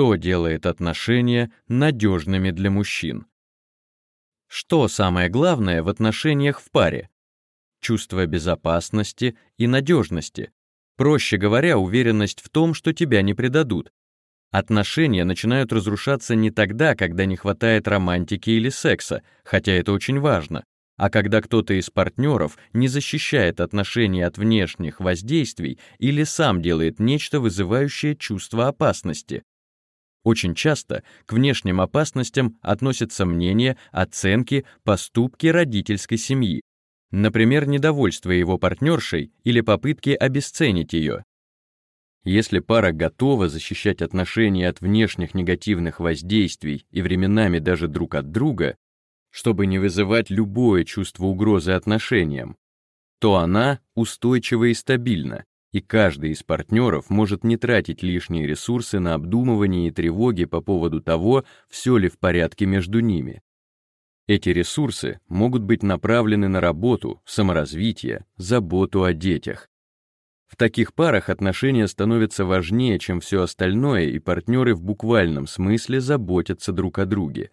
Что делает отношения надежными для мужчин? Что самое главное в отношениях в паре? Чувство безопасности и надежности. Проще говоря, уверенность в том, что тебя не предадут. Отношения начинают разрушаться не тогда, когда не хватает романтики или секса, хотя это очень важно, а когда кто-то из партнеров не защищает отношения от внешних воздействий или сам делает нечто, вызывающее чувство опасности. Очень часто к внешним опасностям относятся мнения, оценки, поступки родительской семьи, например, недовольство его партнершей или попытки обесценить ее. Если пара готова защищать отношения от внешних негативных воздействий и временами даже друг от друга, чтобы не вызывать любое чувство угрозы отношениям, то она устойчива и стабильна, и каждый из партнеров может не тратить лишние ресурсы на обдумывание и тревоги по поводу того, все ли в порядке между ними. Эти ресурсы могут быть направлены на работу, саморазвитие, заботу о детях. В таких парах отношения становятся важнее, чем все остальное, и партнеры в буквальном смысле заботятся друг о друге.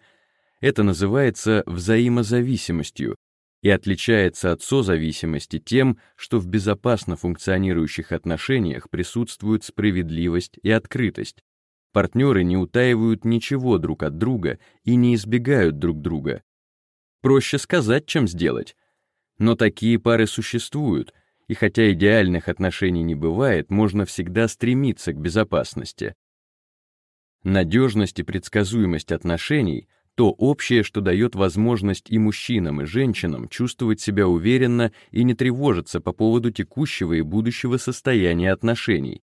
Это называется взаимозависимостью, и отличается от созависимости тем, что в безопасно функционирующих отношениях присутствует справедливость и открытость. Партнеры не утаивают ничего друг от друга и не избегают друг друга. Проще сказать, чем сделать. Но такие пары существуют, и хотя идеальных отношений не бывает, можно всегда стремиться к безопасности. Надежность и предсказуемость отношений то общее, что дает возможность и мужчинам, и женщинам чувствовать себя уверенно и не тревожиться по поводу текущего и будущего состояния отношений.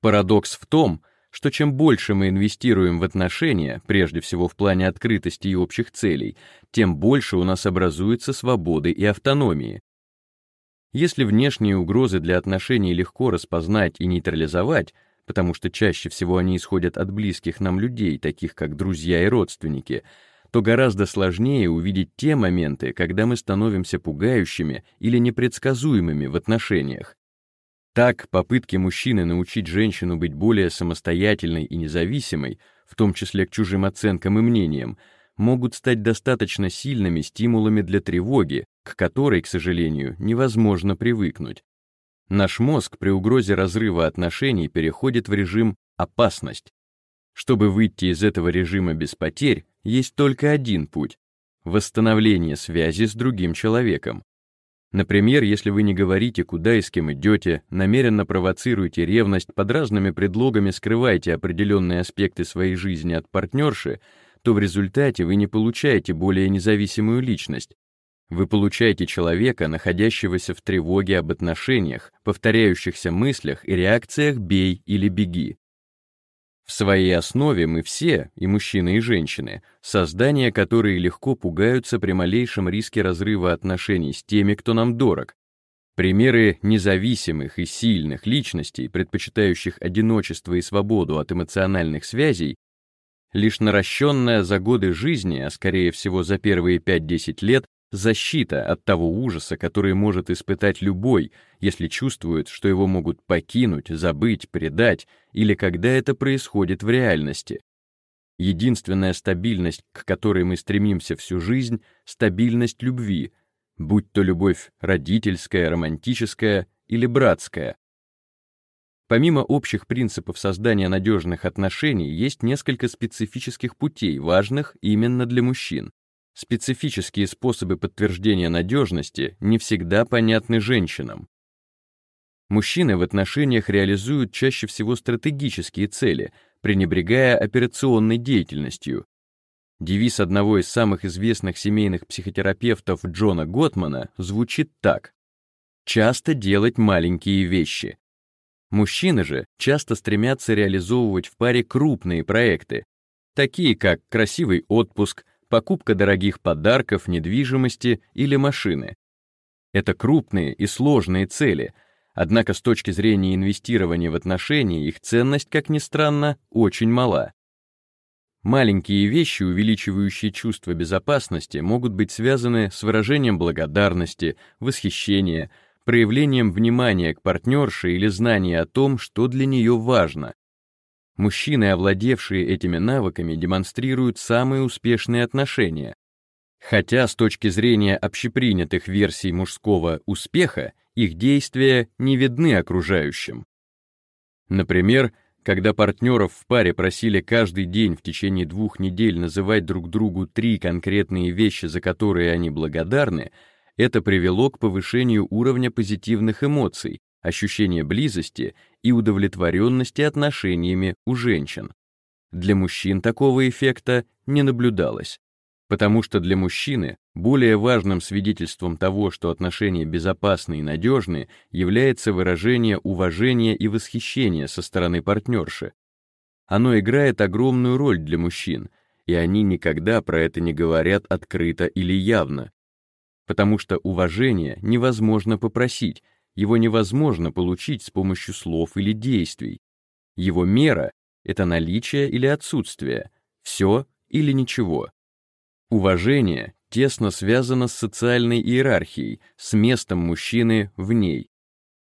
Парадокс в том, что чем больше мы инвестируем в отношения, прежде всего в плане открытости и общих целей, тем больше у нас образуется свободы и автономии. Если внешние угрозы для отношений легко распознать и нейтрализовать, потому что чаще всего они исходят от близких нам людей, таких как друзья и родственники, то гораздо сложнее увидеть те моменты, когда мы становимся пугающими или непредсказуемыми в отношениях. Так, попытки мужчины научить женщину быть более самостоятельной и независимой, в том числе к чужим оценкам и мнениям, могут стать достаточно сильными стимулами для тревоги, к которой, к сожалению, невозможно привыкнуть. Наш мозг при угрозе разрыва отношений переходит в режим «опасность». Чтобы выйти из этого режима без потерь, есть только один путь — восстановление связи с другим человеком. Например, если вы не говорите, куда и с кем идете, намеренно провоцируете ревность, под разными предлогами скрываете определенные аспекты своей жизни от партнерши, то в результате вы не получаете более независимую личность, вы получаете человека, находящегося в тревоге об отношениях, повторяющихся мыслях и реакциях «бей» или «беги». В своей основе мы все, и мужчины, и женщины, создания, которые легко пугаются при малейшем риске разрыва отношений с теми, кто нам дорог. Примеры независимых и сильных личностей, предпочитающих одиночество и свободу от эмоциональных связей, лишь наращенная за годы жизни, а скорее всего за первые 5-10 лет, защита от того ужаса, который может испытать любой, если чувствует, что его могут покинуть, забыть, предать, или когда это происходит в реальности. Единственная стабильность, к которой мы стремимся всю жизнь, стабильность любви, будь то любовь родительская, романтическая или братская. Помимо общих принципов создания надежных отношений, есть несколько специфических путей, важных именно для мужчин. Специфические способы подтверждения надежности не всегда понятны женщинам. Мужчины в отношениях реализуют чаще всего стратегические цели, пренебрегая операционной деятельностью. Девиз одного из самых известных семейных психотерапевтов Джона Готмана звучит так. «Часто делать маленькие вещи». Мужчины же часто стремятся реализовывать в паре крупные проекты, такие как красивый отпуск, покупка дорогих подарков, недвижимости или машины. Это крупные и сложные цели, однако с точки зрения инвестирования в отношения их ценность, как ни странно, очень мала. Маленькие вещи, увеличивающие чувство безопасности, могут быть связаны с выражением благодарности, восхищения, проявлением внимания к партнерше или знания о том, что для нее важно. Мужчины, овладевшие этими навыками, демонстрируют самые успешные отношения. Хотя с точки зрения общепринятых версий мужского успеха, их действия не видны окружающим. Например, когда партнеров в паре просили каждый день в течение двух недель называть друг другу три конкретные вещи, за которые они благодарны, это привело к повышению уровня позитивных эмоций, ощущения близости и удовлетворенности отношениями у женщин. Для мужчин такого эффекта не наблюдалось потому что для мужчины более важным свидетельством того, что отношения безопасны и надежны, является выражение уважения и восхищения со стороны партнерши. Оно играет огромную роль для мужчин, и они никогда про это не говорят открыто или явно, потому что уважение невозможно попросить, его невозможно получить с помощью слов или действий. Его мера — это наличие или отсутствие, все или ничего. Уважение тесно связано с социальной иерархией, с местом мужчины в ней.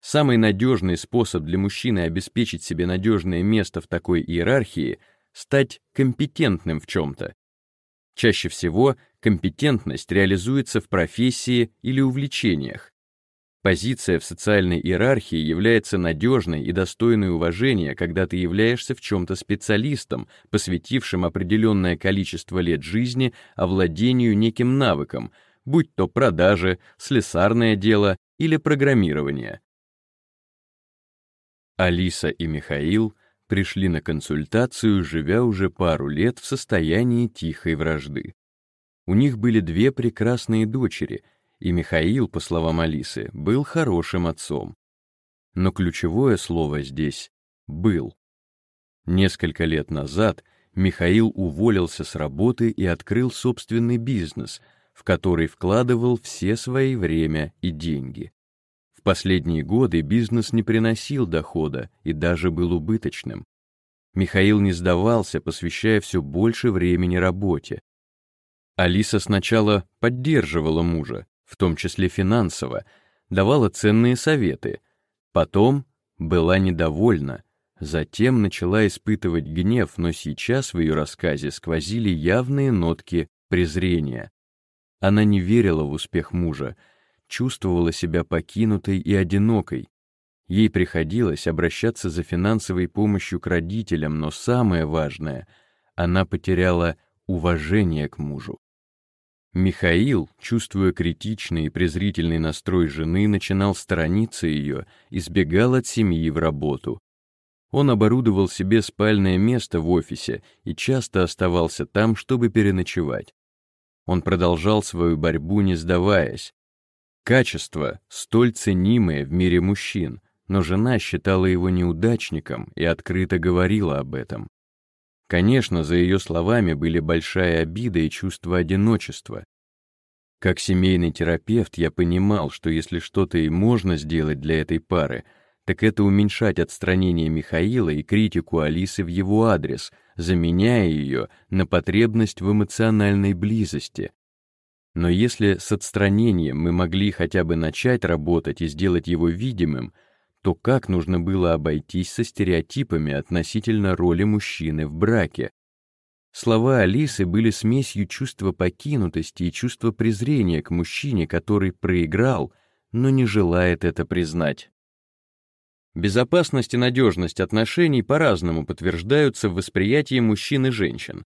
Самый надежный способ для мужчины обеспечить себе надежное место в такой иерархии — стать компетентным в чем-то. Чаще всего компетентность реализуется в профессии или увлечениях. Позиция в социальной иерархии является надежной и достойной уважения, когда ты являешься в чем-то специалистом, посвятившим определенное количество лет жизни овладению неким навыком, будь то продажи, слесарное дело или программирование. Алиса и Михаил пришли на консультацию, живя уже пару лет в состоянии тихой вражды. У них были две прекрасные дочери — и Михаил, по словам Алисы, был хорошим отцом. Но ключевое слово здесь «был». Несколько лет назад Михаил уволился с работы и открыл собственный бизнес, в который вкладывал все свои время и деньги. В последние годы бизнес не приносил дохода и даже был убыточным. Михаил не сдавался, посвящая все больше времени работе. Алиса сначала поддерживала мужа, в том числе финансово, давала ценные советы. Потом была недовольна, затем начала испытывать гнев, но сейчас в ее рассказе сквозили явные нотки презрения. Она не верила в успех мужа, чувствовала себя покинутой и одинокой. Ей приходилось обращаться за финансовой помощью к родителям, но самое важное — она потеряла уважение к мужу. Михаил, чувствуя критичный и презрительный настрой жены, начинал сторониться ее, избегал от семьи в работу. Он оборудовал себе спальное место в офисе и часто оставался там, чтобы переночевать. Он продолжал свою борьбу, не сдаваясь. Качество, столь ценимое в мире мужчин, но жена считала его неудачником и открыто говорила об этом. Конечно, за ее словами были большая обида и чувство одиночества. Как семейный терапевт я понимал, что если что-то и можно сделать для этой пары, так это уменьшать отстранение Михаила и критику Алисы в его адрес, заменяя ее на потребность в эмоциональной близости. Но если с отстранением мы могли хотя бы начать работать и сделать его видимым, то как нужно было обойтись со стереотипами относительно роли мужчины в браке? Слова Алисы были смесью чувства покинутости и чувства презрения к мужчине, который проиграл, но не желает это признать. Безопасность и надежность отношений по-разному подтверждаются в восприятии мужчин и женщин.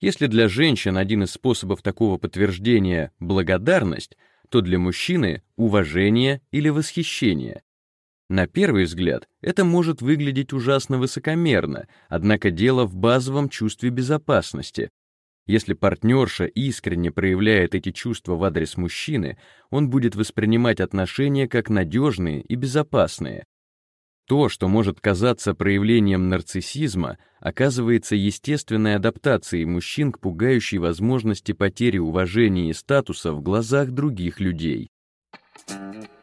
Если для женщин один из способов такого подтверждения — благодарность, то для мужчины — уважение или восхищение. На первый взгляд это может выглядеть ужасно высокомерно, однако дело в базовом чувстве безопасности. Если партнерша искренне проявляет эти чувства в адрес мужчины, он будет воспринимать отношения как надежные и безопасные. То, что может казаться проявлением нарциссизма, оказывается естественной адаптацией мужчин к пугающей возможности потери уважения и статуса в глазах других людей. Thank you.